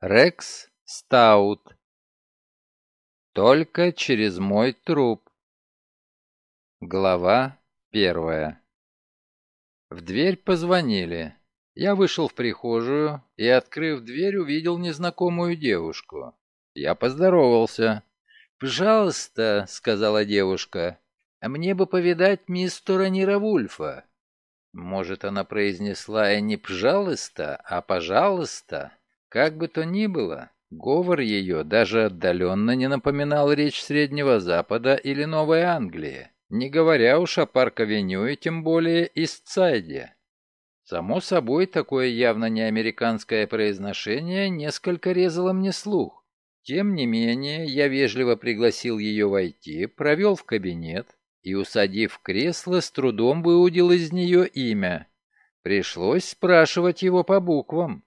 Рекс Стаут. Только через мой труп. Глава первая. В дверь позвонили. Я вышел в прихожую и, открыв дверь, увидел незнакомую девушку. Я поздоровался. «Пожалуйста», — сказала девушка, — «мне бы повидать мистера Нировульфа». Может, она произнесла и не «пожалуйста», а «пожалуйста». Как бы то ни было, говор ее даже отдаленно не напоминал речь Среднего Запада или Новой Англии, не говоря уж о Парк-авеню и тем более Истсайде. Само собой, такое явно не американское произношение несколько резало мне слух. Тем не менее, я вежливо пригласил ее войти, провел в кабинет и, усадив кресло, с трудом выудил из нее имя. Пришлось спрашивать его по буквам.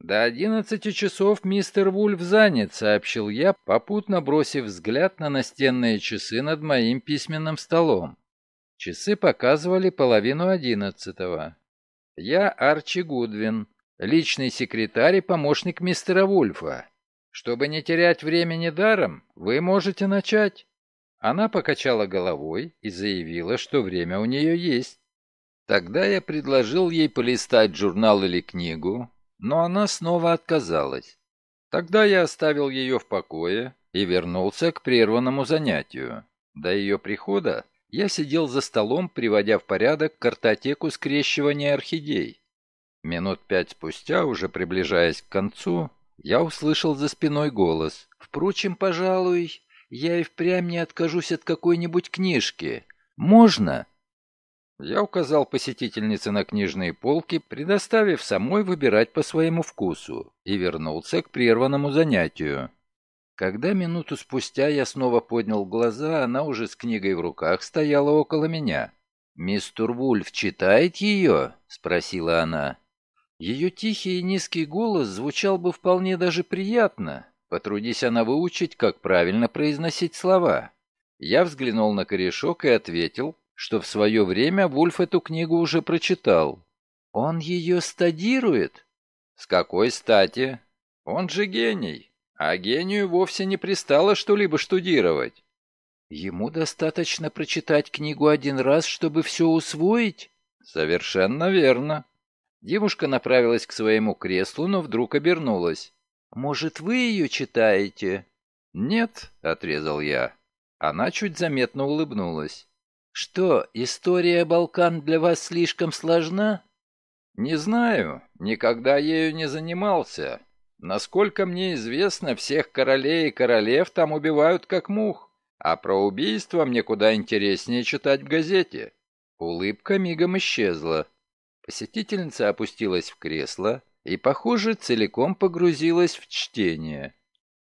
«До одиннадцати часов мистер Вульф занят», — сообщил я, попутно бросив взгляд на настенные часы над моим письменным столом. Часы показывали половину одиннадцатого. Я Арчи Гудвин, личный секретарь и помощник мистера Вульфа. Чтобы не терять времени даром, вы можете начать. Она покачала головой и заявила, что время у нее есть. Тогда я предложил ей полистать журнал или книгу, но она снова отказалась. Тогда я оставил ее в покое и вернулся к прерванному занятию. До ее прихода я сидел за столом, приводя в порядок картотеку скрещивания орхидей. Минут пять спустя, уже приближаясь к концу, я услышал за спиной голос. «Впрочем, пожалуй, я и впрямь не откажусь от какой-нибудь книжки. Можно?» Я указал посетительнице на книжные полки, предоставив самой выбирать по своему вкусу, и вернулся к прерванному занятию. Когда минуту спустя я снова поднял глаза, она уже с книгой в руках стояла около меня. «Мистер Вульф читает ее?» — спросила она. Ее тихий и низкий голос звучал бы вполне даже приятно, потрудись она выучить, как правильно произносить слова. Я взглянул на корешок и ответил, что в свое время Вульф эту книгу уже прочитал. Он ее стадирует? С какой стати? Он же гений, а гению вовсе не пристало что-либо штудировать. Ему достаточно прочитать книгу один раз, чтобы все усвоить? Совершенно верно. Девушка направилась к своему креслу, но вдруг обернулась. «Может, вы ее читаете?» «Нет», — отрезал я. Она чуть заметно улыбнулась. «Что, история Балкан для вас слишком сложна?» «Не знаю, никогда ею не занимался. Насколько мне известно, всех королей и королев там убивают как мух, а про убийство мне куда интереснее читать в газете». Улыбка мигом исчезла. Посетительница опустилась в кресло и, похоже, целиком погрузилась в чтение.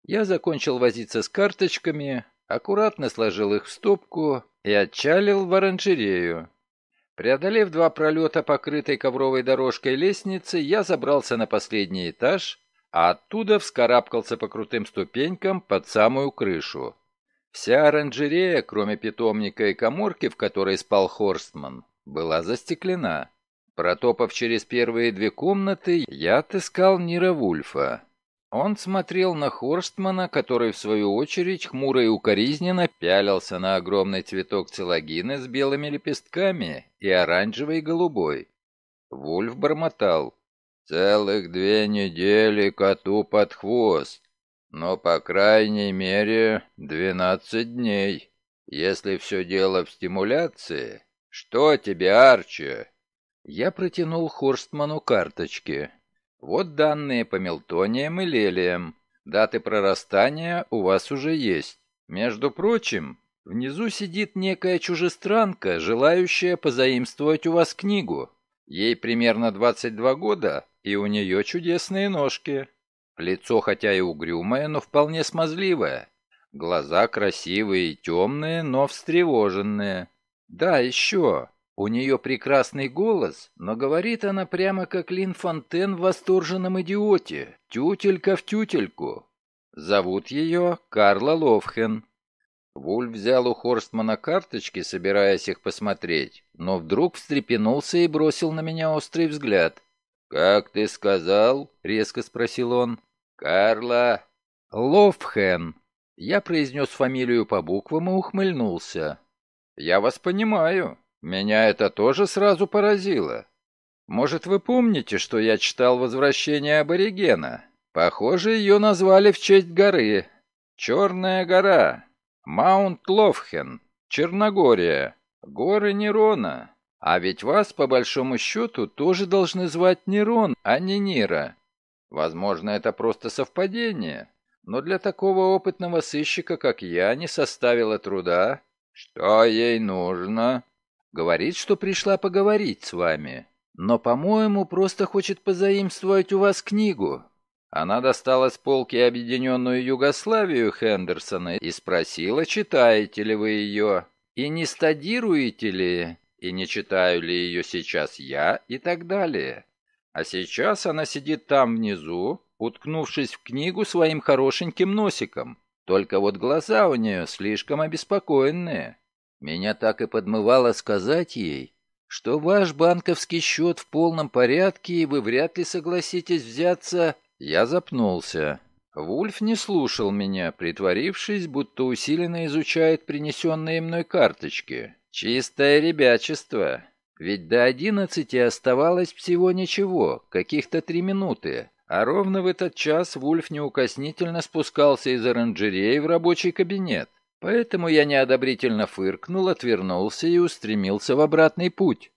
Я закончил возиться с карточками, аккуратно сложил их в стопку и отчалил в оранжерею. Преодолев два пролета покрытой ковровой дорожкой лестницы, я забрался на последний этаж, а оттуда вскарабкался по крутым ступенькам под самую крышу. Вся оранжерея, кроме питомника и коморки, в которой спал Хорстман, была застеклена. Протопав через первые две комнаты, я отыскал Нира Вульфа. Он смотрел на Хорстмана, который, в свою очередь, хмуро и укоризненно пялился на огромный цветок целогины с белыми лепестками и оранжевой и голубой. Вульф бормотал. «Целых две недели коту под хвост, но, по крайней мере, двенадцать дней. Если все дело в стимуляции, что тебе, Арчи?» Я протянул Хорстману карточки. Вот данные по мелтониям и лелиям. Даты прорастания у вас уже есть. Между прочим, внизу сидит некая чужестранка, желающая позаимствовать у вас книгу. Ей примерно 22 года, и у нее чудесные ножки. Лицо хотя и угрюмое, но вполне смазливое. Глаза красивые и темные, но встревоженные. Да, еще. У нее прекрасный голос, но говорит она прямо как Лин Фонтен в восторженном идиоте, тютелька в тютельку. Зовут ее Карла Ловхен. Вульф взял у Хорстмана карточки, собираясь их посмотреть, но вдруг встрепенулся и бросил на меня острый взгляд. «Как ты сказал?» — резко спросил он. Карла Ловхен. Я произнес фамилию по буквам и ухмыльнулся. Я вас понимаю. Меня это тоже сразу поразило. Может, вы помните, что я читал «Возвращение аборигена»? Похоже, ее назвали в честь горы. Черная гора. Маунт Ловхен. Черногория. Горы Нерона. А ведь вас, по большому счету, тоже должны звать Нерон, а не Нира. Возможно, это просто совпадение, но для такого опытного сыщика, как я, не составило труда. Что ей нужно? Говорит, что пришла поговорить с вами. Но, по-моему, просто хочет позаимствовать у вас книгу. Она достала с полки Объединенную Югославию Хендерсона и спросила, читаете ли вы ее, и не стадируете ли, и не читаю ли ее сейчас я и так далее. А сейчас она сидит там внизу, уткнувшись в книгу своим хорошеньким носиком. Только вот глаза у нее слишком обеспокоенные. Меня так и подмывало сказать ей, что ваш банковский счет в полном порядке, и вы вряд ли согласитесь взяться... Я запнулся. Вульф не слушал меня, притворившись, будто усиленно изучает принесенные мной карточки. Чистое ребячество. Ведь до одиннадцати оставалось всего ничего, каких-то три минуты. А ровно в этот час Вульф неукоснительно спускался из оранжереи в рабочий кабинет. Поэтому я неодобрительно фыркнул, отвернулся и устремился в обратный путь.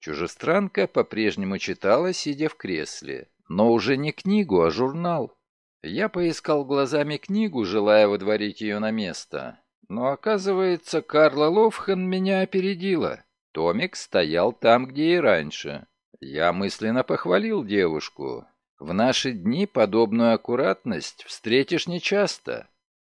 Чужестранка по-прежнему читала, сидя в кресле. Но уже не книгу, а журнал. Я поискал глазами книгу, желая водворить ее на место. Но оказывается, Карла Ловхан меня опередила. Томик стоял там, где и раньше. Я мысленно похвалил девушку. В наши дни подобную аккуратность встретишь нечасто.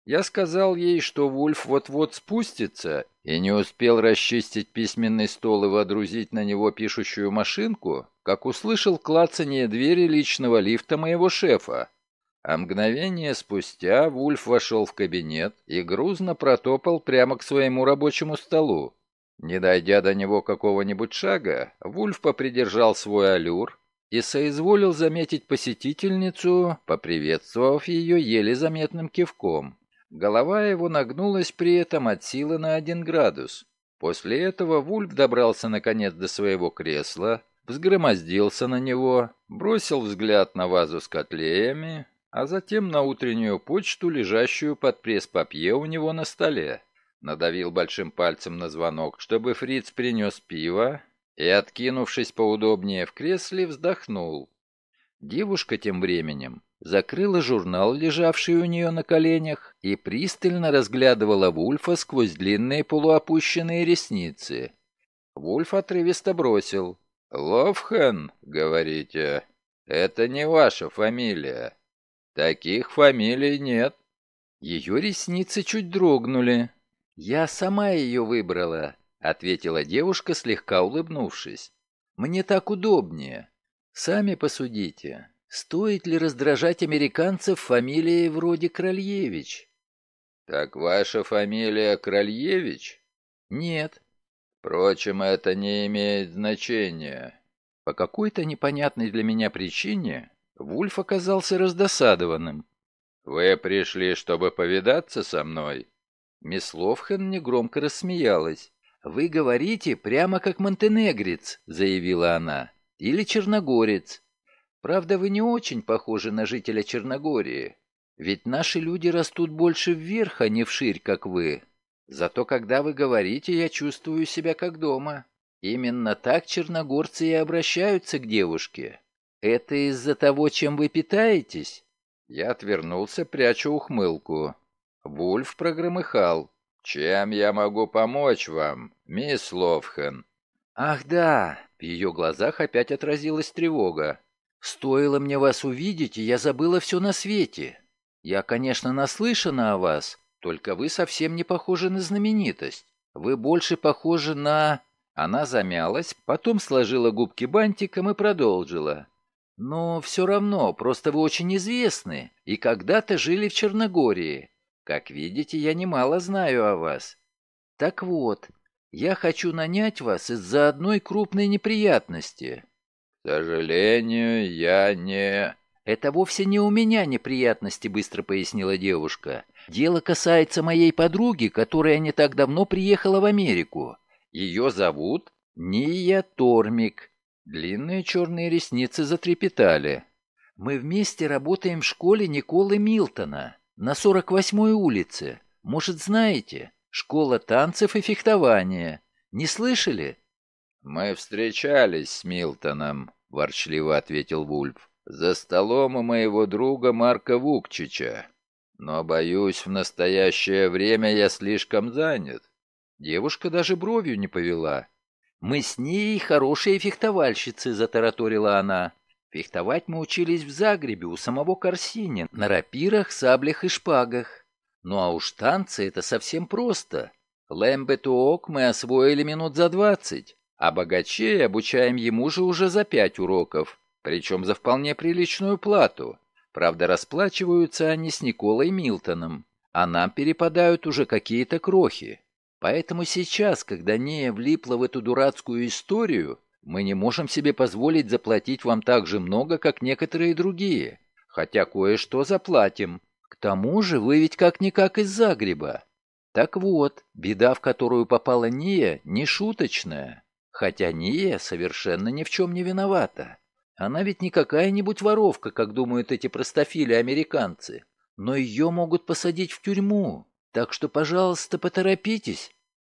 Я сказал ей, что Вульф вот-вот спустится, и не успел расчистить письменный стол и водрузить на него пишущую машинку, как услышал клацание двери личного лифта моего шефа. А мгновение спустя Вульф вошел в кабинет и грузно протопал прямо к своему рабочему столу. Не дойдя до него какого-нибудь шага, Вульф попридержал свой аллюр и соизволил заметить посетительницу, поприветствовав ее еле заметным кивком. Голова его нагнулась при этом от силы на один градус. После этого Вульф добрался наконец до своего кресла, взгромоздился на него, бросил взгляд на вазу с котлеями, а затем на утреннюю почту, лежащую под пресс-папье у него на столе. Надавил большим пальцем на звонок, чтобы фриц принес пиво, и, откинувшись поудобнее в кресле, вздохнул. Девушка тем временем закрыла журнал, лежавший у нее на коленях, и пристально разглядывала Вульфа сквозь длинные полуопущенные ресницы. Вульф отрывисто бросил. «Ловхен, говорите, это не ваша фамилия. Таких фамилий нет. Ее ресницы чуть дрогнули. Я сама ее выбрала, ответила девушка, слегка улыбнувшись. Мне так удобнее. Сами посудите, стоит ли раздражать американцев фамилией вроде Крольевич? Так ваша фамилия Крольевич? Нет. Впрочем, это не имеет значения. По какой-то непонятной для меня причине Вульф оказался раздосадованным. «Вы пришли, чтобы повидаться со мной?» Мисс Ловхен негромко рассмеялась. «Вы говорите прямо как монтенегрец», — заявила она. «Или черногорец. Правда, вы не очень похожи на жителя Черногории. Ведь наши люди растут больше вверх, а не вширь, как вы. Зато когда вы говорите, я чувствую себя как дома. Именно так черногорцы и обращаются к девушке. «Это из-за того, чем вы питаетесь?» Я отвернулся, пряча ухмылку. Вульф прогромыхал. «Чем я могу помочь вам, мисс Ловхен?» «Ах да!» В ее глазах опять отразилась тревога. «Стоило мне вас увидеть, и я забыла все на свете. Я, конечно, наслышана о вас, только вы совсем не похожи на знаменитость. Вы больше похожи на...» Она замялась, потом сложила губки бантиком и продолжила. Но все равно, просто вы очень известны и когда-то жили в Черногории. Как видите, я немало знаю о вас. Так вот, я хочу нанять вас из-за одной крупной неприятности. К сожалению, я не... «Это вовсе не у меня неприятности», — быстро пояснила девушка. «Дело касается моей подруги, которая не так давно приехала в Америку. Ее зовут Ния Тормик». Длинные черные ресницы затрепетали. «Мы вместе работаем в школе Николы Милтона на 48-й улице. Может, знаете? Школа танцев и фехтования. Не слышали?» «Мы встречались с Милтоном», — ворчливо ответил Вульф за столом у моего друга Марка Вукчича. Но, боюсь, в настоящее время я слишком занят. Девушка даже бровью не повела. «Мы с ней хорошие фехтовальщицы», — затараторила она. «Фехтовать мы учились в Загребе у самого Корсини, на рапирах, саблях и шпагах. Ну а уж танцы — это совсем просто. Лэмбетуок мы освоили минут за двадцать, а богачей обучаем ему же уже за пять уроков причем за вполне приличную плату. Правда, расплачиваются они с Николой Милтоном, а нам перепадают уже какие-то крохи. Поэтому сейчас, когда Нея влипла в эту дурацкую историю, мы не можем себе позволить заплатить вам так же много, как некоторые другие, хотя кое-что заплатим. Тому же вы ведь как-никак из Загреба. Так вот, беда, в которую попала Ния, не шуточная, хотя Ния совершенно ни в чем не виновата. Она ведь не какая-нибудь воровка, как думают эти простофили-американцы. Но ее могут посадить в тюрьму. Так что, пожалуйста, поторопитесь.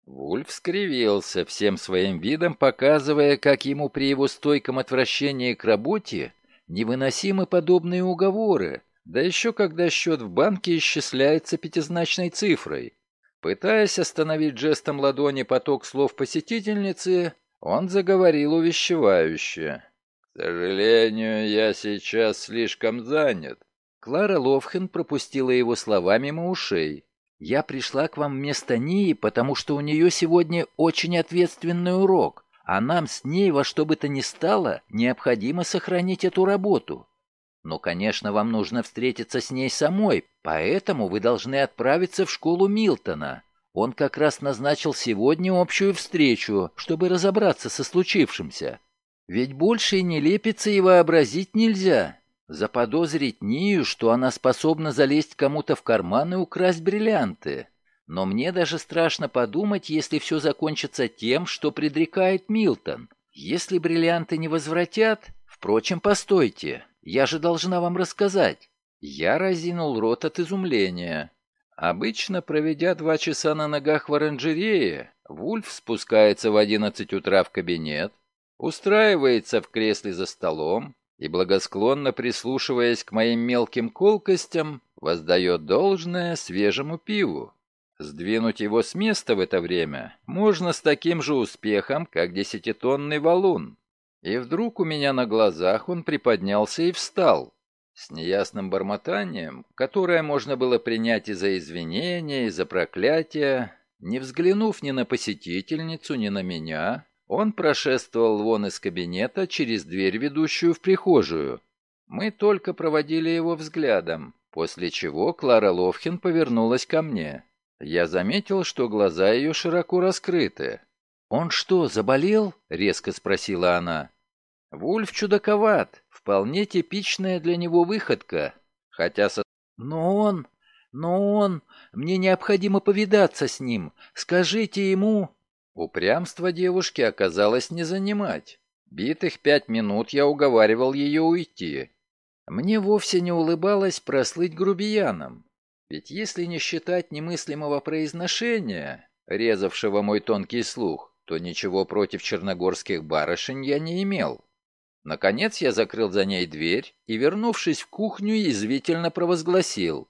Вульф скривился, всем своим видом показывая, как ему при его стойком отвращении к работе невыносимы подобные уговоры, да еще когда счет в банке исчисляется пятизначной цифрой. Пытаясь остановить жестом ладони поток слов посетительницы, он заговорил увещевающе. «К сожалению, я сейчас слишком занят». Клара Ловхен пропустила его слова мимо ушей. «Я пришла к вам вместо Нии, потому что у нее сегодня очень ответственный урок, а нам с ней во что бы то ни стало необходимо сохранить эту работу. Но, конечно, вам нужно встретиться с ней самой, поэтому вы должны отправиться в школу Милтона. Он как раз назначил сегодня общую встречу, чтобы разобраться со случившимся. Ведь больше и не лепится и вообразить нельзя. Заподозрить Нию, что она способна залезть кому-то в карман и украсть бриллианты. Но мне даже страшно подумать, если все закончится тем, что предрекает Милтон. Если бриллианты не возвратят... Впрочем, постойте, я же должна вам рассказать. Я разинул рот от изумления. Обычно, проведя два часа на ногах в оранжерее, Вульф спускается в одиннадцать утра в кабинет, устраивается в кресле за столом и, благосклонно прислушиваясь к моим мелким колкостям, воздает должное свежему пиву. Сдвинуть его с места в это время можно с таким же успехом, как десятитонный валун. И вдруг у меня на глазах он приподнялся и встал. С неясным бормотанием, которое можно было принять и за извинения, и за проклятие, не взглянув ни на посетительницу, ни на меня, он прошествовал вон из кабинета через дверь, ведущую в прихожую. Мы только проводили его взглядом, после чего Клара Ловхин повернулась ко мне. Я заметил, что глаза ее широко раскрыты. «Он что, заболел?» — резко спросила она. «Вульф чудаковат, вполне типичная для него выходка. Хотя со... Но он... Но он... Мне необходимо повидаться с ним. Скажите ему...» Упрямство девушки оказалось не занимать. Битых пять минут я уговаривал ее уйти. Мне вовсе не улыбалось прослыть грубияном. Ведь если не считать немыслимого произношения, резавшего мой тонкий слух, то ничего против черногорских барышень я не имел. Наконец я закрыл за ней дверь и, вернувшись в кухню, язвительно провозгласил.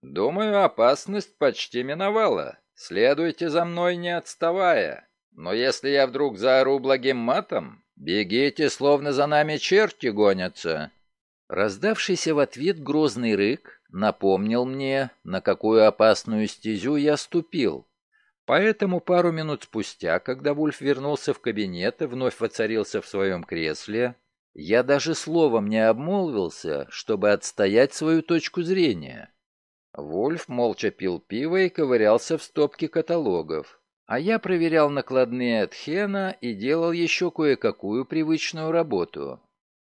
«Думаю, опасность почти миновала. Следуйте за мной, не отставая. Но если я вдруг заору благим матом, бегите, словно за нами черти гонятся». Раздавшийся в ответ грозный рык напомнил мне, на какую опасную стезю я ступил. Поэтому пару минут спустя, когда Вульф вернулся в кабинет и вновь воцарился в своем кресле, я даже словом не обмолвился, чтобы отстоять свою точку зрения. Вольф молча пил пиво и ковырялся в стопке каталогов. А я проверял накладные от Хена и делал еще кое-какую привычную работу.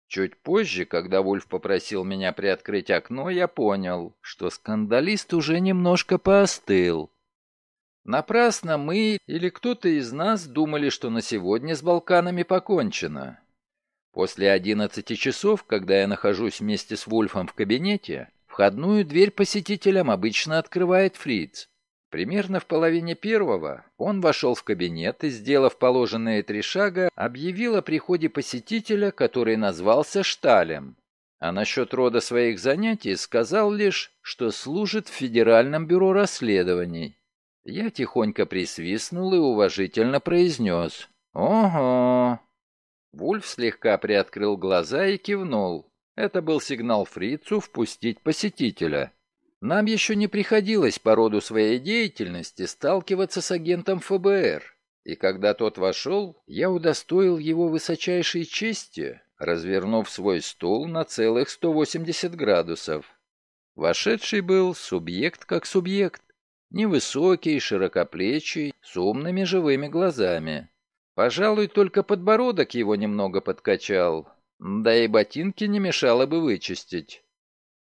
Чуть позже, когда Вульф попросил меня приоткрыть окно, я понял, что скандалист уже немножко поостыл. Напрасно мы или кто-то из нас думали, что на сегодня с Балканами покончено. После 11 часов, когда я нахожусь вместе с Вульфом в кабинете, входную дверь посетителям обычно открывает Фриц. Примерно в половине первого он вошел в кабинет и, сделав положенные три шага, объявил о приходе посетителя, который назвался Шталем. А насчет рода своих занятий сказал лишь, что служит в Федеральном бюро расследований. Я тихонько присвистнул и уважительно произнес «Ого!». Вульф слегка приоткрыл глаза и кивнул. Это был сигнал фрицу впустить посетителя. Нам еще не приходилось по роду своей деятельности сталкиваться с агентом ФБР. И когда тот вошел, я удостоил его высочайшей чести, развернув свой стул на целых 180 градусов. Вошедший был субъект как субъект. Невысокий, широкоплечий, с умными живыми глазами. Пожалуй, только подбородок его немного подкачал, да и ботинки не мешало бы вычистить.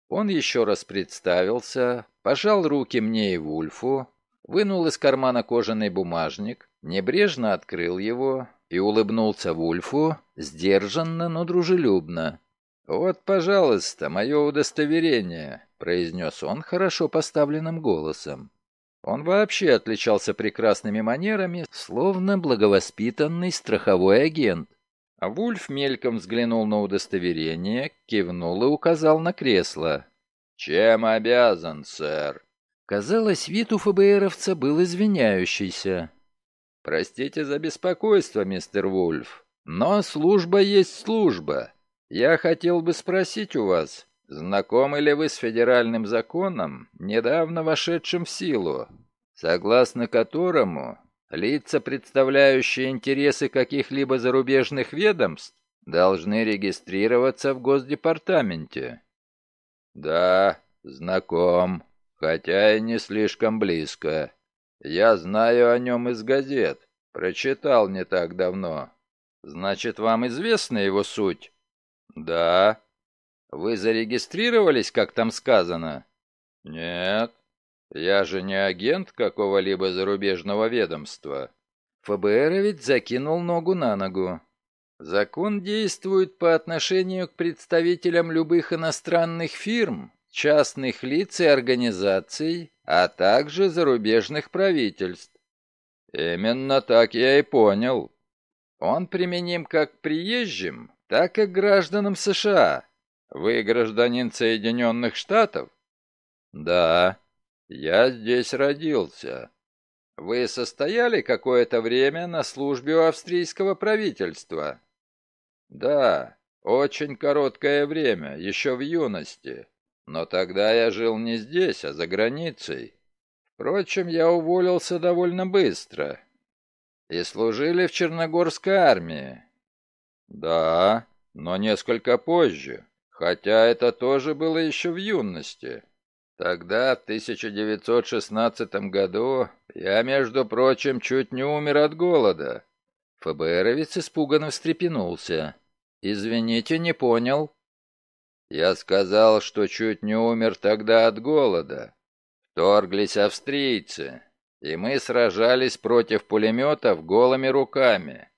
Он еще раз представился, пожал руки мне и Вульфу, вынул из кармана кожаный бумажник, небрежно открыл его и улыбнулся Вульфу, сдержанно, но дружелюбно. «Вот, пожалуйста, мое удостоверение», — произнес он хорошо поставленным голосом. Он вообще отличался прекрасными манерами, словно благовоспитанный страховой агент. А Вульф мельком взглянул на удостоверение, кивнул и указал на кресло. «Чем обязан, сэр?» Казалось, вид у ФБРовца был извиняющийся. «Простите за беспокойство, мистер Вульф, но служба есть служба. Я хотел бы спросить у вас, Знакомы ли вы с федеральным законом, недавно вошедшим в силу, согласно которому лица, представляющие интересы каких-либо зарубежных ведомств, должны регистрироваться в Госдепартаменте? Да, знаком, хотя и не слишком близко. Я знаю о нем из газет, прочитал не так давно. Значит, вам известна его суть? Да, вы зарегистрировались, как там сказано? Нет. Я же не агент какого-либо зарубежного ведомства. ФБРовец закинул ногу на ногу. Закон действует по отношению к представителям любых иностранных фирм, частных лиц и организаций, а также зарубежных правительств. Именно так я и понял. Он применим как к приезжим, так и гражданам США. Вы гражданин Соединенных Штатов? Да, я здесь родился. Вы состояли какое-то время на службе у австрийского правительства? Да, очень короткое время, еще в юности. Но тогда я жил не здесь, а за границей. Впрочем, я уволился довольно быстро. И служили в Черногорской армии. Да, но несколько позже. Хотя это тоже было еще в юности. Тогда, в 1916 году, я, между прочим, чуть не умер от голода. ФБРовец испуганно встрепенулся. «Извините, не понял». Я сказал, что чуть не умер тогда от голода. Вторглись австрийцы, и мы сражались против пулеметов голыми руками.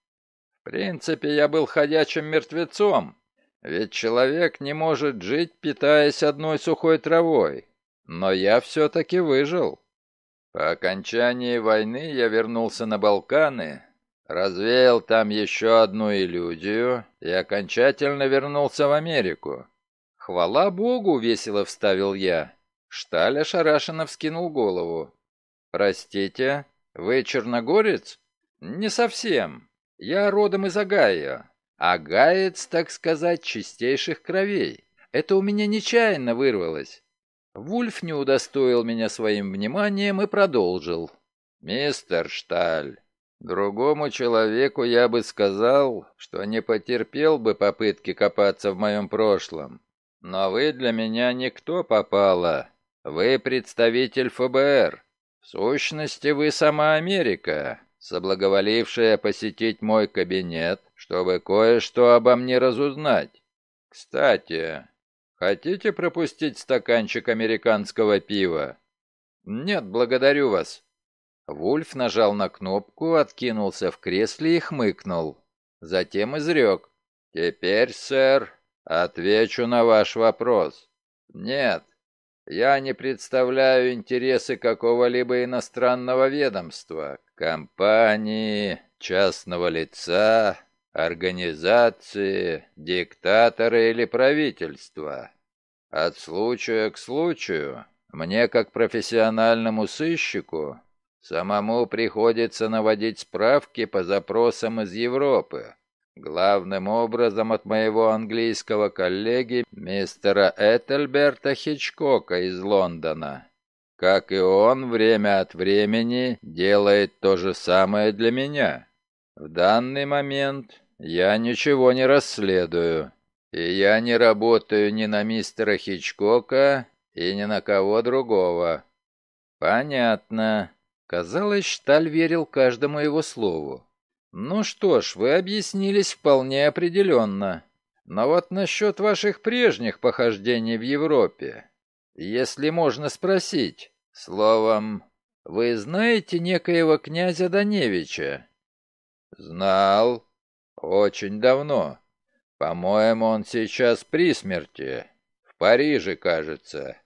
В принципе, я был ходячим мертвецом, ведь человек не может жить, питаясь одной сухой травой. Но я все-таки выжил. По окончании войны я вернулся на Балканы, развеял там еще одну иллюзию и окончательно вернулся в Америку. «Хвала Богу!» — весело вставил я. Шталь ошарашенно вскинул голову. «Простите, вы черногорец?» «Не совсем. Я родом из Агая, а гаец, так сказать, чистейших кровей. Это у меня нечаянно вырвалось. Вульф не удостоил меня своим вниманием и продолжил. «Мистер Шталь, другому человеку я бы сказал, что не потерпел бы попытки копаться в моем прошлом. Но вы для меня никто попало. Вы представитель ФБР. В сущности, вы сама Америка, соблаговолившая посетить мой кабинет, чтобы кое-что обо мне разузнать. Кстати, хотите пропустить стаканчик американского пива? Нет, благодарю вас. Вульф нажал на кнопку, откинулся в кресле и хмыкнул. Затем изрек. «Теперь, сэр, отвечу на ваш вопрос. Нет, я не представляю интересы какого-либо иностранного ведомства, компании, частного лица, организации, диктатора или правительства. От случая к случаю мне, как профессиональному сыщику, самому приходится наводить справки по запросам из Европы. Главным образом от моего английского коллеги мистера Этельберта Хичкока из Лондона. Как и он, время от времени делает то же самое для меня. В данный момент я ничего не расследую, и я не работаю ни на мистера Хичкока и ни на кого другого. Понятно. Казалось, Шталь верил каждому его слову. «Ну что ж, вы объяснились вполне определенно. Но вот насчет ваших прежних похождений в Европе, если можно спросить, словом, вы знаете некоего князя Даневича?» «Знал. Очень давно. По-моему, он сейчас при смерти. В Париже, кажется.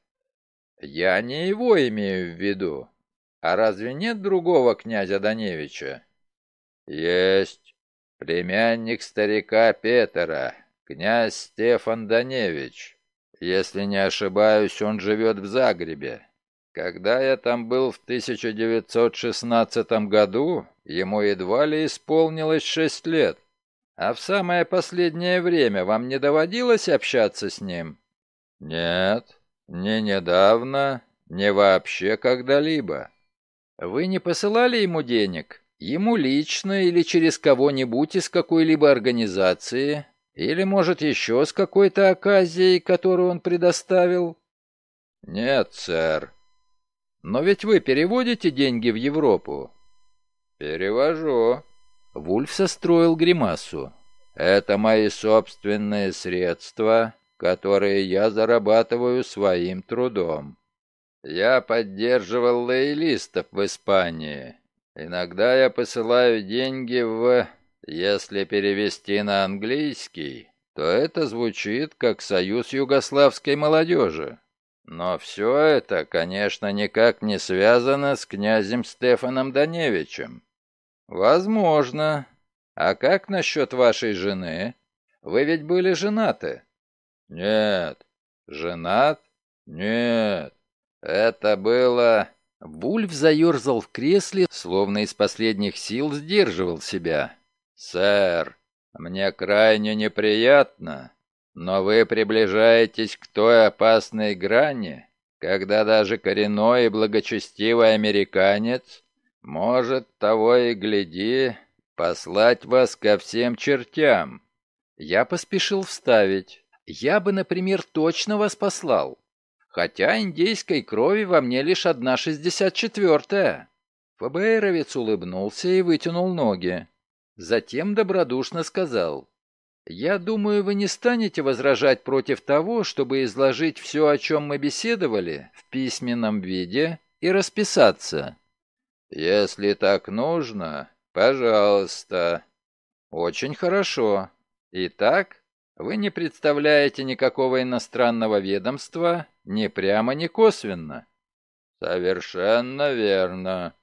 Я не его имею в виду. А разве нет другого князя Даневича?» «Есть. Племянник старика Петера, князь Стефан Даневич. Если не ошибаюсь, он живет в Загребе. Когда я там был в 1916 году, ему едва ли исполнилось шесть лет. А в самое последнее время вам не доводилось общаться с ним? Нет, не недавно, не вообще когда-либо. Вы не посылали ему денег? Ему лично или через кого-нибудь из какой-либо организации, или, может, еще с какой-то оказией, которую он предоставил? Нет, сэр. Но ведь вы переводите деньги в Европу? Перевожу. Вульф состроил гримасу. Это мои собственные средства, которые я зарабатываю своим трудом. Я поддерживал лоялистов в Испании, Иногда я посылаю деньги в... Если перевести на английский, то это звучит как «Союз югославской молодежи». Но все это, конечно, никак не связано с князем Стефаном Даневичем. Возможно. А как насчет вашей жены? Вы ведь были женаты? Нет. Женат? Нет. Это было... Вульф заерзал в кресле, словно из последних сил сдерживал себя. «Сэр, мне крайне неприятно, но вы приближаетесь к той опасной грани, когда даже коренной и благочестивый американец может того и гляди послать вас ко всем чертям». Я поспешил вставить. «Я бы, например, точно вас послал. Хотя индейской крови во мне лишь одна шестьдесят четвертая. ФБРовец улыбнулся и вытянул ноги. Затем добродушно сказал. «Я думаю, вы не станете возражать против того, чтобы изложить все, о чем мы беседовали, в письменном виде и расписаться». «Если так нужно, пожалуйста». «Очень хорошо. Итак, вы не представляете никакого иностранного ведомства, ни прямо, ни косвенно. Совершенно верно.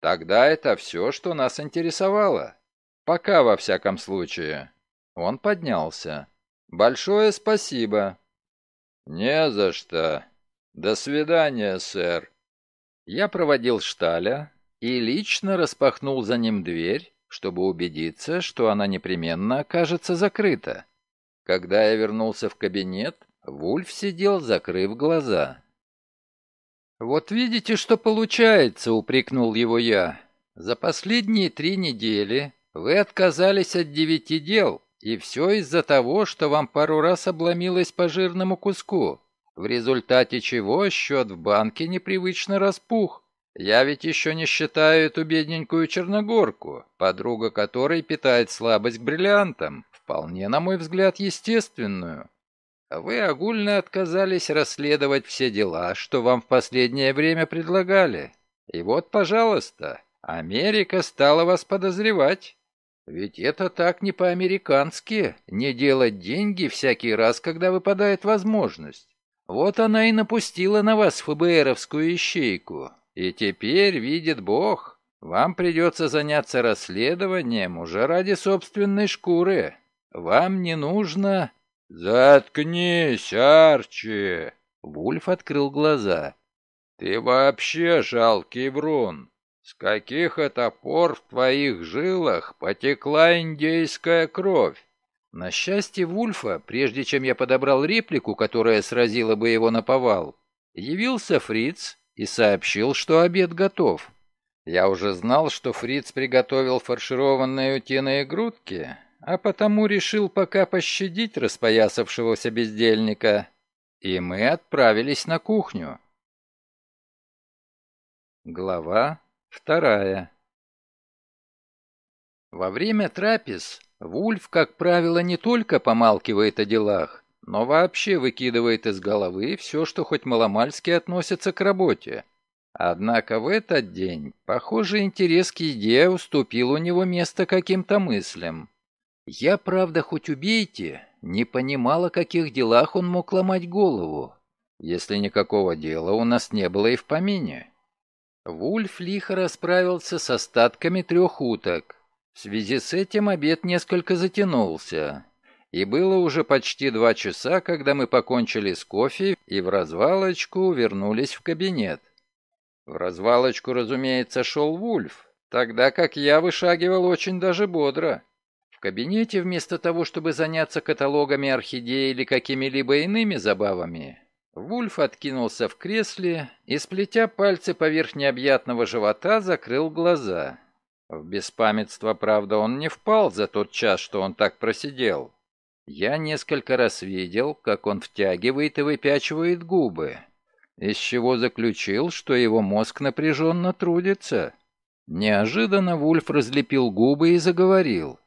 Тогда это все, что нас интересовало. Пока, во всяком случае. Он поднялся. Большое спасибо. Не за что. До свидания, сэр. Я проводил Шталя и лично распахнул за ним дверь, чтобы убедиться, что она непременно окажется закрыта. Когда я вернулся в кабинет, Вульф сидел, закрыв глаза. «Вот видите, что получается», — упрекнул его я. «За последние три недели вы отказались от девяти дел, и все из-за того, что вам пару раз обломилось по жирному куску, в результате чего счет в банке непривычно распух. Я ведь еще не считаю эту бедненькую черногорку, подруга которой питает слабость к бриллиантам, вполне, на мой взгляд, естественную. Вы огульно отказались расследовать все дела, что вам в последнее время предлагали. И вот, пожалуйста, Америка стала вас подозревать. Ведь это так не по-американски, не делать деньги всякий раз, когда выпадает возможность. Вот она и напустила на вас ФБРовскую ищейку. И теперь, видит Бог, вам придется заняться расследованием уже ради собственной шкуры. Вам не нужно...» «Заткнись, Арчи!» Вульф открыл глаза. «Ты вообще жалкий врун. С каких это пор в твоих жилах потекла индейская кровь? На счастье Вульфа, прежде чем я подобрал реплику, которая сразила бы его на повал, явился Фриц и сообщил, что обед готов. Я уже знал, что Фриц приготовил фаршированные утиные грудки, а потому решил пока пощадить распоясавшегося бездельника, и мы отправились на кухню. Глава Вторая. Во время трапез Вульф, как правило, не только помалкивает о делах, но вообще выкидывает из головы все, что хоть маломальски относится к работе. Однако в этот день, похоже, интерес к еде уступил у него место каким-то мыслям. Я, правда, хоть убейте, не понимала, о каких делах он мог ломать голову, если никакого дела у нас не было и в помине. Вульф лихо расправился с остатками трех уток. В связи с этим обед несколько затянулся. И было уже почти два часа, когда мы покончили с кофе и в развалочку вернулись в кабинет. В развалочку, разумеется, шел Вульф, тогда как я вышагивал очень даже бодро. В кабинете вместо того, чтобы заняться каталогами орхидей или какими-либо иными забавами, Вульф откинулся в кресле и, сплетя пальцы поверх необъятного живота, закрыл глаза. В беспамятство, правда, он не впал за тот час, что он так просидел. Я несколько раз видел, как он втягивает и выпячивает губы, из чего заключил, что его мозг напряженно трудится. Неожиданно Вульф разлепил губы и заговорил.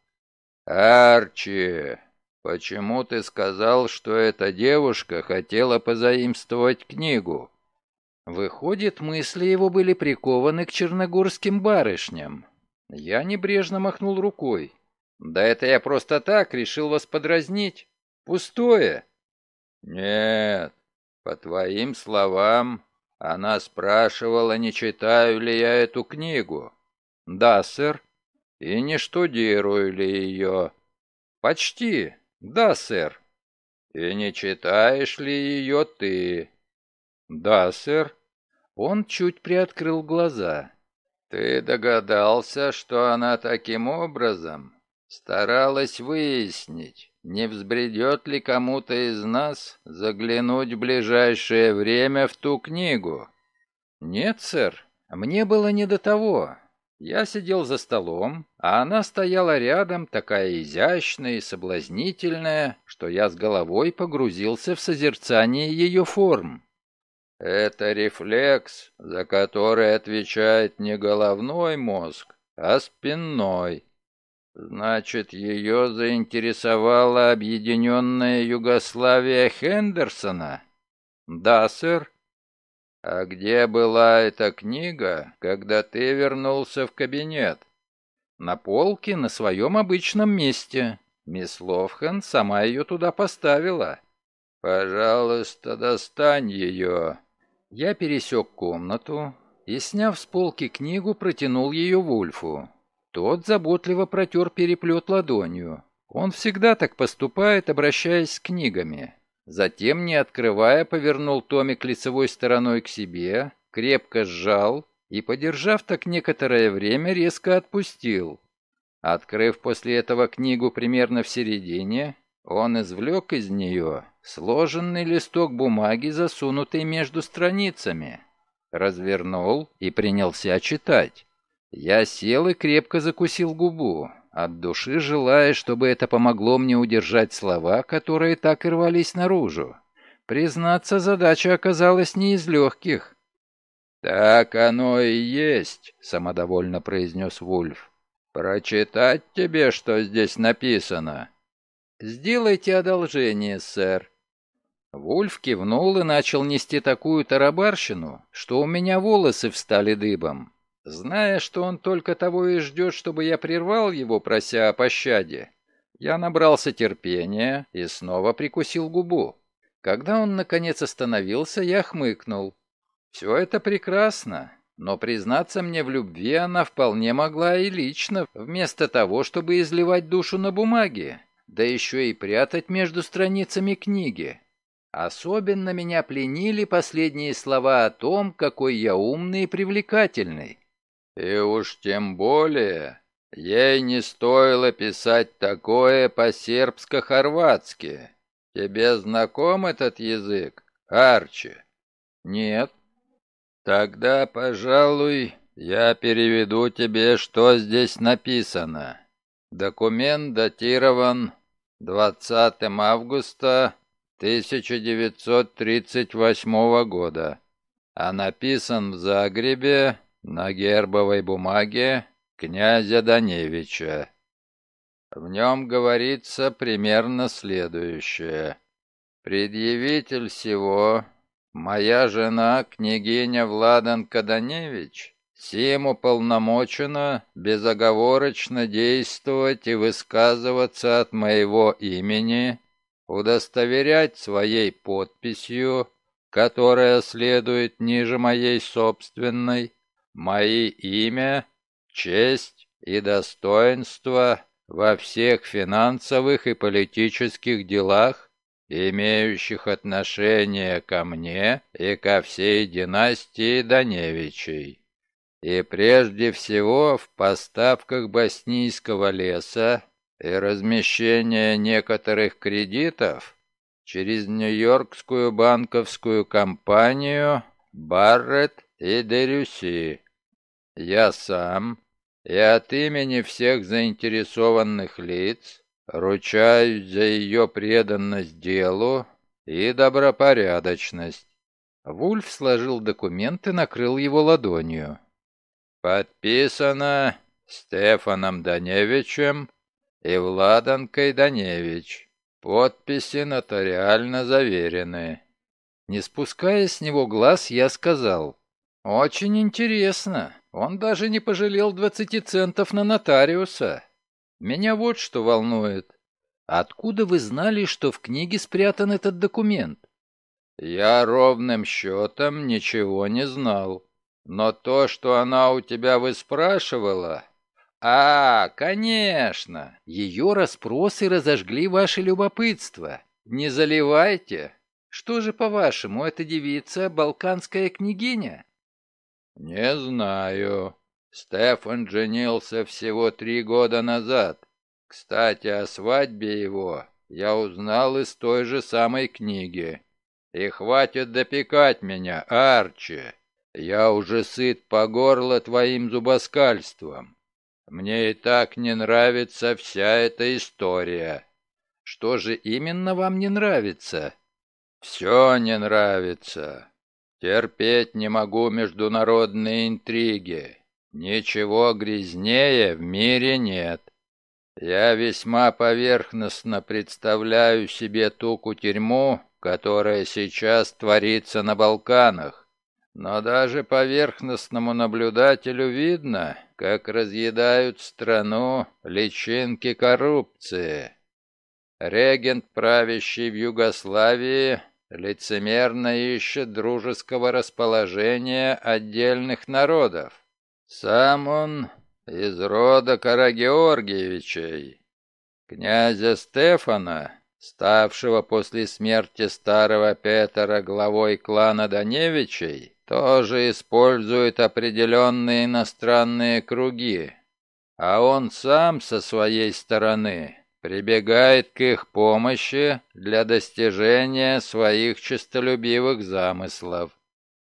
«Арчи, «Почему ты сказал, что эта девушка хотела позаимствовать книгу?» Выходит, мысли его были прикованы к черногорским барышням. Я небрежно махнул рукой. «Да это я просто так решил вас подразнить. Пустое». «Нет, по твоим словам, она спрашивала, не читаю ли я эту книгу». «Да, сэр». «И не штудирую ли ее?» «Почти. «Да, сэр». «И не читаешь ли ее ты?» «Да, сэр». Он чуть приоткрыл глаза. «Ты догадался, что она таким образом старалась выяснить, не взбредет ли кому-то из нас заглянуть в ближайшее время в ту книгу?» «Нет, сэр, мне было не до того. Я сидел за столом, а она стояла рядом, такая изящная и соблазнительная, что я с головой погрузился в созерцание ее форм. Это рефлекс, за который отвечает не головной мозг, а спинной. Значит, ее заинтересовала объединенная Югославия Хендерсона? Да, сэр. «А где была эта книга, когда ты вернулся в кабинет?» «На полке, на своем обычном месте. Мисс Ловхан сама ее туда поставила». «Пожалуйста, достань ее». Я пересек комнату и, сняв с полки книгу, протянул ее Вульфу. Тот заботливо протер переплет ладонью. Он всегда так поступает, обращаясь с книгами. Затем, не открывая, повернул томик лицевой стороной к себе, крепко сжал и, подержав так некоторое время, резко отпустил. Открыв после этого книгу примерно в середине, он извлек из нее сложенный листок бумаги, засунутый между страницами. Развернул и принялся читать. Я сел и крепко закусил губу от души желая, чтобы это помогло мне удержать слова, которые так и рвались наружу. Признаться, задача оказалась не из легких. «Так оно и есть», — самодовольно произнес Вульф. «Прочитать тебе, что здесь написано?» «Сделайте одолжение, сэр». Вульф кивнул и начал нести такую тарабарщину, что у меня волосы встали дыбом. Зная, что он только того и ждет, чтобы я прервал его, прося о пощаде, я набрался терпения и снова прикусил губу. Когда он, наконец, остановился, я хмыкнул. «Все это прекрасно, но признаться мне в любви она вполне могла и лично, вместо того, чтобы изливать душу на бумаге, да еще и прятать между страницами книги. Особенно меня пленили последние слова о том, какой я умный и привлекательный. И уж тем более, ей не стоило писать такое по-сербско-хорватски. Тебе знаком этот язык, Арчи? Нет. Тогда, пожалуй, я переведу тебе, что здесь написано. Документ датирован 20 августа 1938 года, а написан в Загребе на гербовой бумаге князя Даневича. В нем говорится примерно следующее. «Предъявитель всего, моя жена, княгиня Владан Каданевич, сим уполномочена безоговорочно действовать и высказываться от моего имени удостоверять своей подписью, которая следует ниже моей собственной, мои имя, честь и достоинство во всех финансовых и политических делах, имеющих отношение ко мне и ко всей династии Даневичей. И прежде всего в поставках боснийского леса и размещение некоторых кредитов через Нью-Йоркскую банковскую компанию Барретт и Дерюси. Я сам и от имени всех заинтересованных лиц ручаюсь за ее преданность делу и добропорядочность. Вульф сложил документ и накрыл его ладонью. Подписано Стефаном Даневичем и Владан Кайданевич. Подписи нотариально заверены. Не спуская с него глаз, я сказал, «Очень интересно. Он даже не пожалел двадцати центов на нотариуса. Меня вот что волнует. Откуда вы знали, что в книге спрятан этот документ?» «Я ровным счетом ничего не знал. Но то, что она у тебя выспрашивала, «А, конечно! Ее расспросы разожгли ваше любопытство. Не заливайте. Что же, по-вашему, эта девица балканская княгиня?» «Не знаю. Стефан женился всего три года назад. Кстати, о свадьбе его я узнал из той же самой книги. И хватит допекать меня, Арчи. Я уже сыт по горло твоим зубоскальством. Мне и так не нравится вся эта история. Что же именно вам не нравится? Все не нравится. Терпеть не могу международные интриги. Ничего грязнее в мире нет. Я весьма поверхностно представляю себе ту кутерьму, которая сейчас творится на Балканах. Но даже поверхностному наблюдателю видно, как разъедают страну личинки коррупции. Регент, правящий в Югославии, лицемерно ищет дружеского расположения отдельных народов. Сам он из рода Карагеоргиевичей. Князя Стефана, ставшего после смерти старого Петра главой клана Даневичей, тоже использует определенные иностранные круги, а он сам со своей стороны прибегает к их помощи для достижения своих честолюбивых замыслов.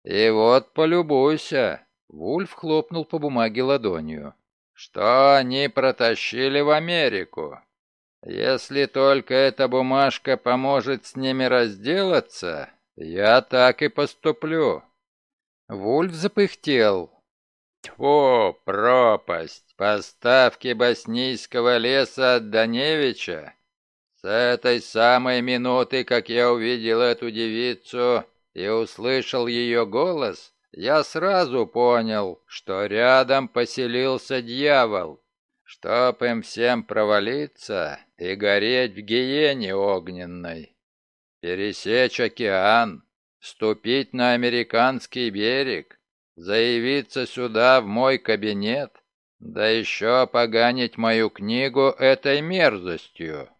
И вот полюбуйся, Вульф хлопнул по бумаге ладонью, что они протащили в Америку. Если только эта бумажка поможет с ними разделаться, я так и поступлю. Вульф запыхтел. Тьфу, пропасть! Поставки боснийского леса от Даневича? С этой самой минуты, как я увидел эту девицу и услышал ее голос, я сразу понял, что рядом поселился дьявол. Чтоб им всем провалиться и гореть в гиене огненной. Пересечь океан, ступить на американский берег, заявиться сюда в мой кабинет, да еще поганить мою книгу этой мерзостью.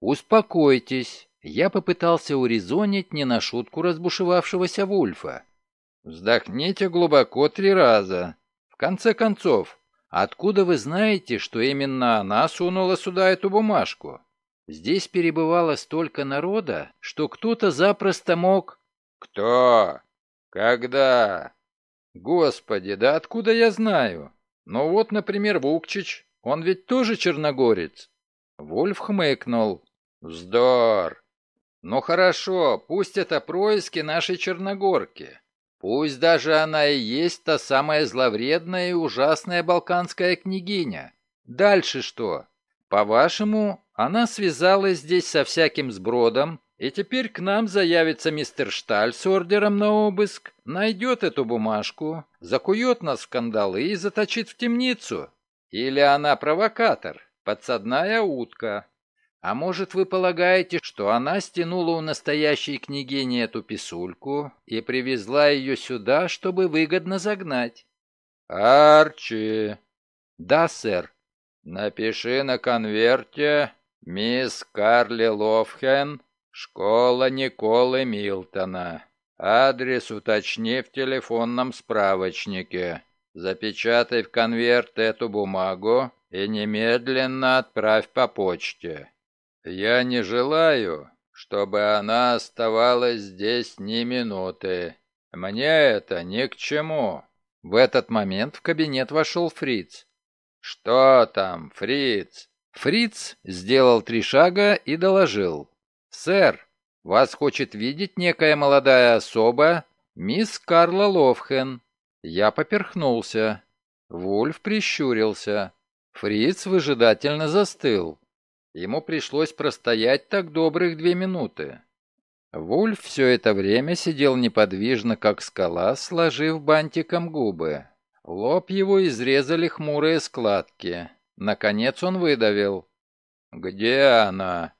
Успокойтесь, я попытался урезонить не на шутку разбушевавшегося Вульфа. Вздохните глубоко три раза. В конце концов, откуда вы знаете, что именно она сунула сюда эту бумажку? Здесь перебывало столько народа, что кто-то запросто мог... Кто? Когда? Господи, да откуда я знаю? Ну вот, например, Вукчич, он ведь тоже черногорец. Вольф хмыкнул. Вздор. Ну хорошо, пусть это происки нашей черногорки. Пусть даже она и есть та самая зловредная и ужасная балканская княгиня. Дальше что? По-вашему, она связалась здесь со всяким сбродом, и теперь к нам заявится мистер Шталь с ордером на обыск, найдет эту бумажку, закует нас в кандалы и заточит в темницу. Или она провокатор, подсадная утка. А может, вы полагаете, что она стянула у настоящей княгини эту писульку и привезла ее сюда, чтобы выгодно загнать? Арчи. Да, сэр. Напиши на конверте «Мисс Карли Ловхен, школа Николы Милтона». Адрес уточни в телефонном справочнике. Запечатай в конверт эту бумагу и немедленно отправь по почте. Я не желаю, чтобы она оставалась здесь ни минуты. Мне это ни к чему. В этот момент в кабинет вошел Фриц. «Что там, Фриц?» Фриц сделал три шага и доложил. «Сэр, вас хочет видеть некая молодая особа, мисс Карла Ловхен». Я поперхнулся. Вульф прищурился. Фриц выжидательно застыл. Ему пришлось простоять так добрых две минуты. Вульф все это время сидел неподвижно, как скала, сложив бантиком губы. Лоб его изрезали хмурые складки. Наконец он выдавил. «Где она?»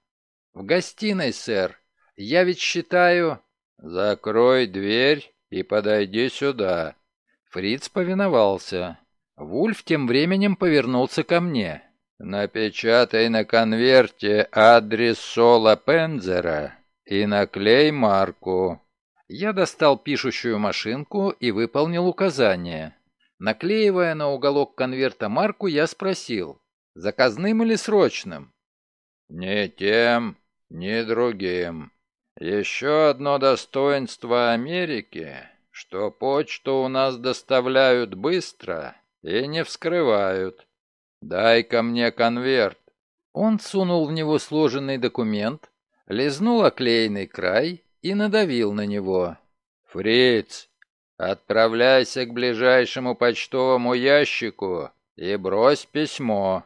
«В гостиной, сэр. Я ведь считаю...» «Закрой дверь и подойди сюда». Фриц повиновался. Вульф тем временем повернулся ко мне. «Напечатай на конверте адрес Сола Пензера и наклей марку». Я достал пишущую машинку и выполнил указание. Наклеивая на уголок конверта марку, я спросил, заказным или срочным? «Ни тем, ни другим. Еще одно достоинство Америки, что почту у нас доставляют быстро и не вскрывают. Дай-ка мне конверт». Он сунул в него сложенный документ, лизнул оклеенный край и надавил на него. «Фриц, Отправляйся к ближайшему почтовому ящику и брось письмо».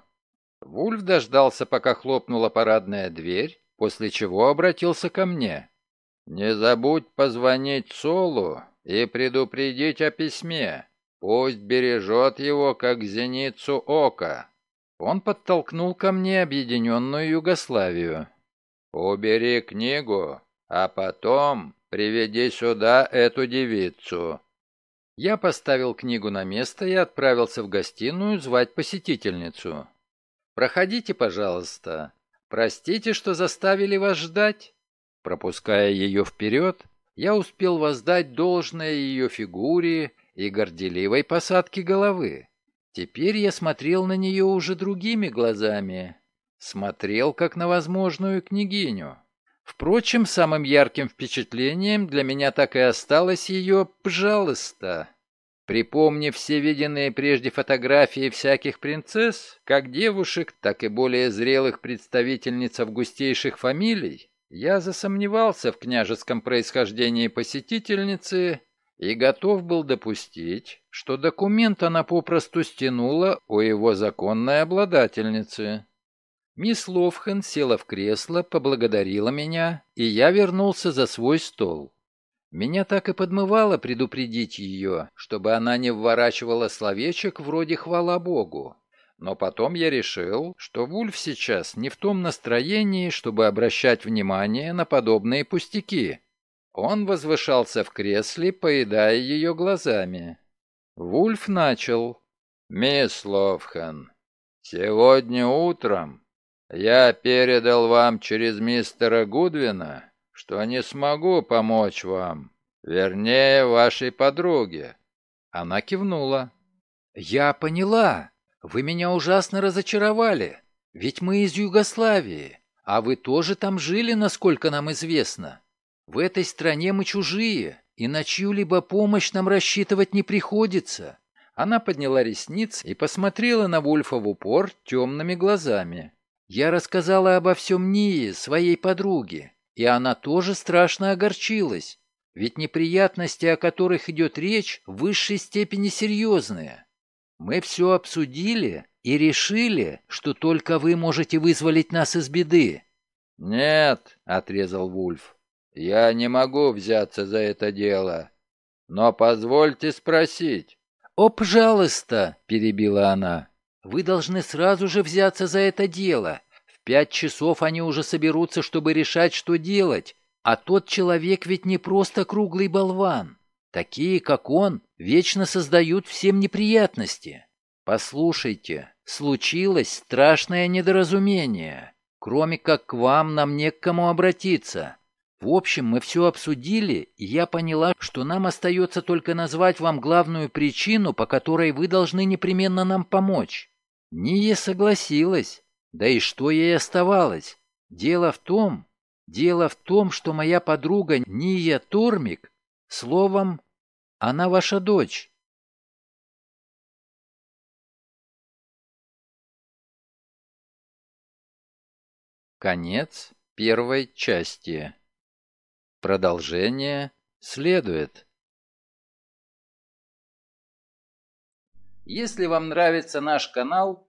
Вульф дождался, пока хлопнула парадная дверь, после чего обратился ко мне. «Не забудь позвонить Солу и предупредить о письме. Пусть бережет его, как зеницу ока». Он подтолкнул ко мне объединенную Югославию. «Убери книгу, а потом Приведи сюда эту девицу». Я поставил книгу на место и отправился в гостиную звать посетительницу. «Проходите, пожалуйста. Простите, что заставили вас ждать». Пропуская ее вперед, я успел воздать должное ее фигуре и горделивой посадке головы. Теперь я смотрел на нее уже другими глазами. Смотрел, как на возможную княгиню. Впрочем, самым ярким впечатлением для меня так и осталось ее «пожалуйста». Припомнив все виденные прежде фотографии всяких принцесс, как девушек, так и более зрелых представительниц августейших фамилий, я засомневался в княжеском происхождении посетительницы и готов был допустить, что документ она попросту стянула у его законной обладательницы. Мисс Ловхен села в кресло, поблагодарила меня, и я вернулся за свой стол. Меня так и подмывало предупредить ее, чтобы она не вворачивала словечек вроде «хвала Богу». Но потом я решил, что Вульф сейчас не в том настроении, чтобы обращать внимание на подобные пустяки. Он возвышался в кресле, поедая ее глазами. Вульф начал. «Мисс Ловхан, сегодня утром я передал вам через мистера Гудвина, что не смогу помочь вам, вернее, вашей подруге». Она кивнула. «Я поняла. Вы меня ужасно разочаровали. Ведь мы из Югославии, а вы тоже там жили, насколько нам известно. В этой стране мы чужие, и на чью-либо помощь нам рассчитывать не приходится». Она подняла ресницы и посмотрела на Вульфа в упор темными глазами. Я рассказала обо всем Нии, своей подруге, и она тоже страшно огорчилась, ведь неприятности, о которых идет речь, в высшей степени серьезные. Мы все обсудили и решили, что только вы можете вызволить нас из беды. «Нет», — отрезал Вульф, — «я не могу взяться за это дело. Но позвольте спросить». «О, пожалуйста», — перебила она, вы должны сразу же взяться за это дело. Пять часов они уже соберутся, чтобы решать, что делать. А тот человек ведь не просто круглый болван. Такие, как он, вечно создают всем неприятности. Послушайте, случилось страшное недоразумение. Кроме как к вам, нам не к кому обратиться. В общем, мы все обсудили, и я поняла, что нам остается только назвать вам главную причину, по которой вы должны непременно нам помочь. Ния согласилась. Да и что ей оставалось? Дело в том, дело в том, что моя подруга Ния Тормик, словом, она ваша дочь. Конец первой части. Продолжение следует. Если вам нравится наш канал,